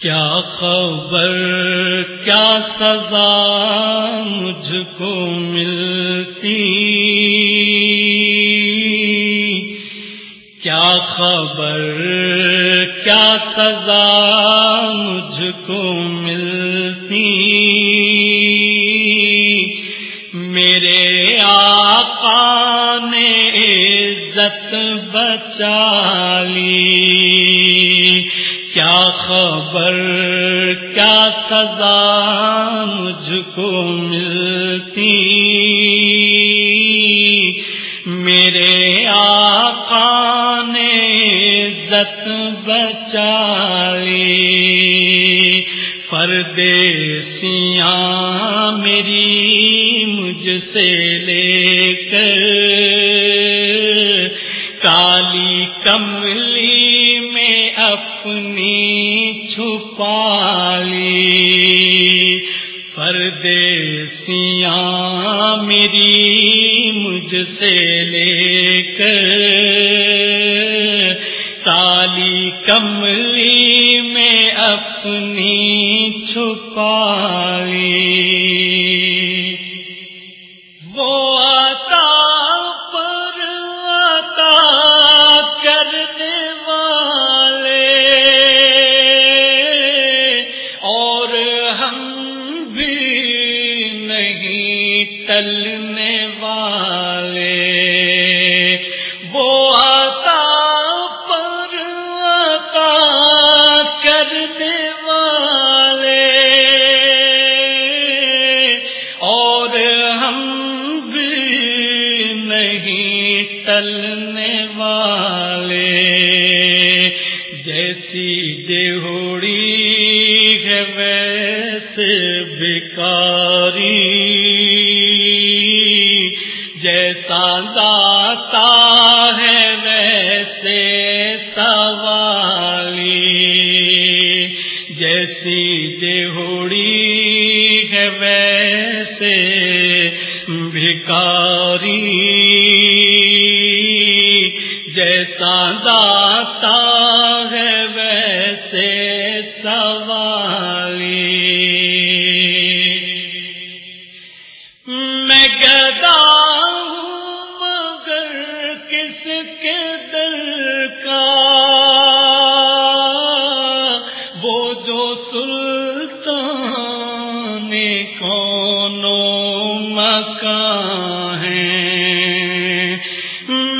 کیا خبر کیا سزا مجھ کو ملتی؟ کیا خبر کیا سزا مجھ کو ملتی؟ خبر، کیا سزا مجھ کو ملتی؟ میرے آقا نے عزت بچائی پردیسیاں میری مجھ سے لے چھپالی۔ پردیسیاں میری مجھ سے لے کر۔ تالی کملی میں اپنی چھپا چلنے والے۔ وہ آتا پر عطا کرنے والے۔ اور ہم بھی نہیں تلنے والے۔ جیسی دیہڑی ہے، ویسے بیکاری جیسی دیہڑی ہے ویسے بھکاری۔ جیسا داتا ہے ویسے سوار سلطان کونوں مکان ہے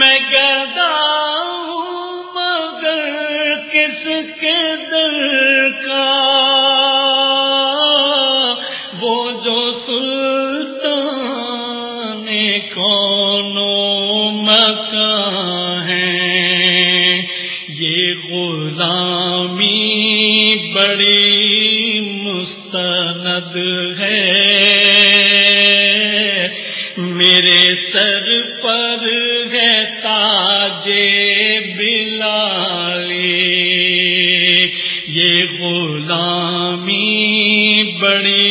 میں گدا کے دل کا؟ وہ جو سلطان کونوں مکان ہے یہ غلامی بڑی مستند ہے۔ میرے سر پر ہے تاج بلالی۔ غلامی بڑی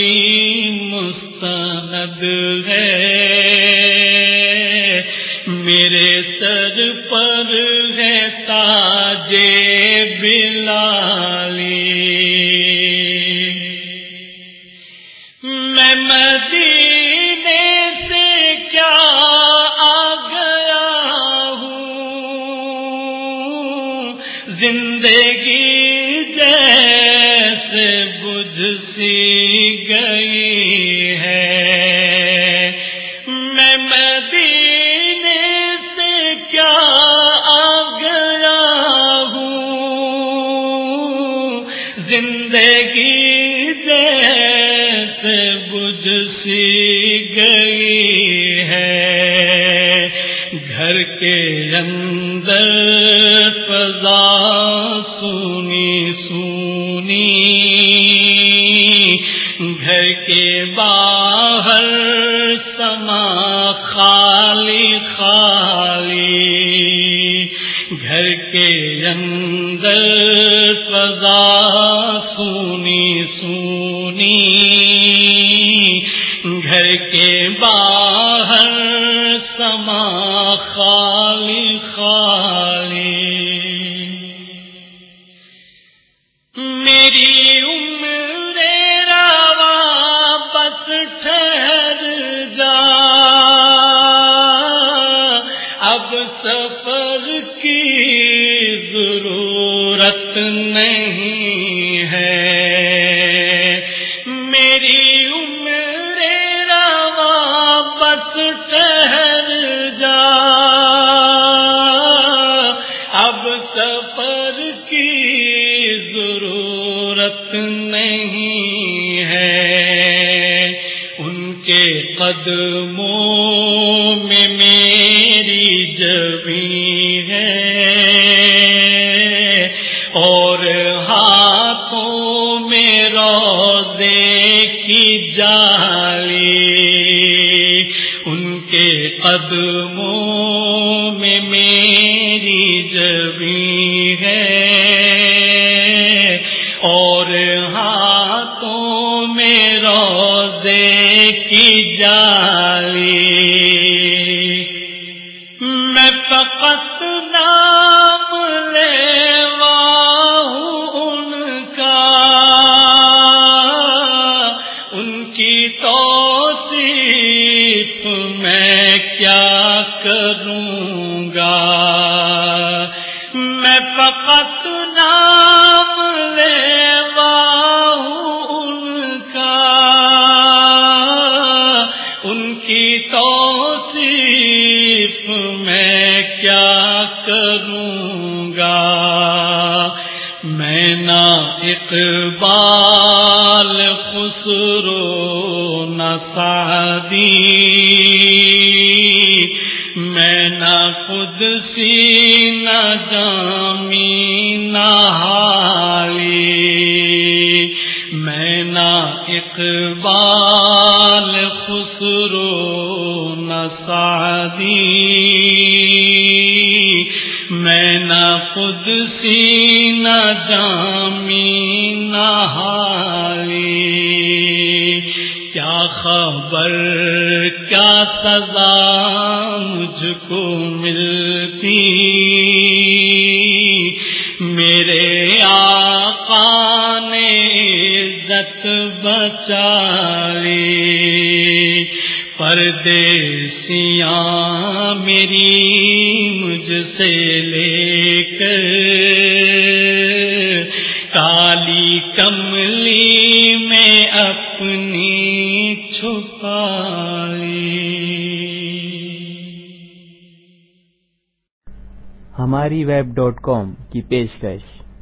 سی گئی ہے۔ میں مدینے سے کیا آ گیا ہوں؟ زندگی جیسے بجھ سی گئی ہے۔ گھر کے اندر فضا سونی سونی گھر کے باہر سما نہیں ہے۔ میری عمر روا بس ٹہر جا۔ اب سفر کی ضرورت نہیں ہے۔ ان کے قدموں جالی۔ ان کے قدموں میں میری جبی ہے اور ہاتھوں میں روزے کی جالی۔ فقط نام لیوا ان کا، ان کی توصیف میں کیا کروں گا؟ میں نہ اقبال خسرو، نہ سادی میں نہ خود سی نہ جامی اقبال خسرو نسادی میں نہ خود سی نہ جامی نہ کیا خبر کیا سزا؟ بچا لی پردیسیاں میری مجھ سے لے کر۔ کالی کملی میں اپنی چھپائی ہماری ویب ڈاٹ کام کی پیشکش۔